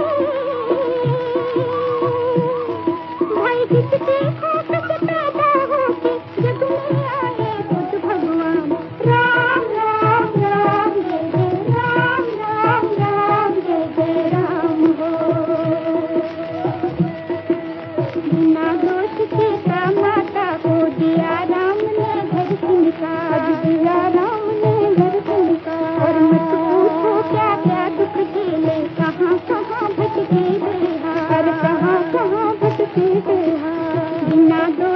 Woo!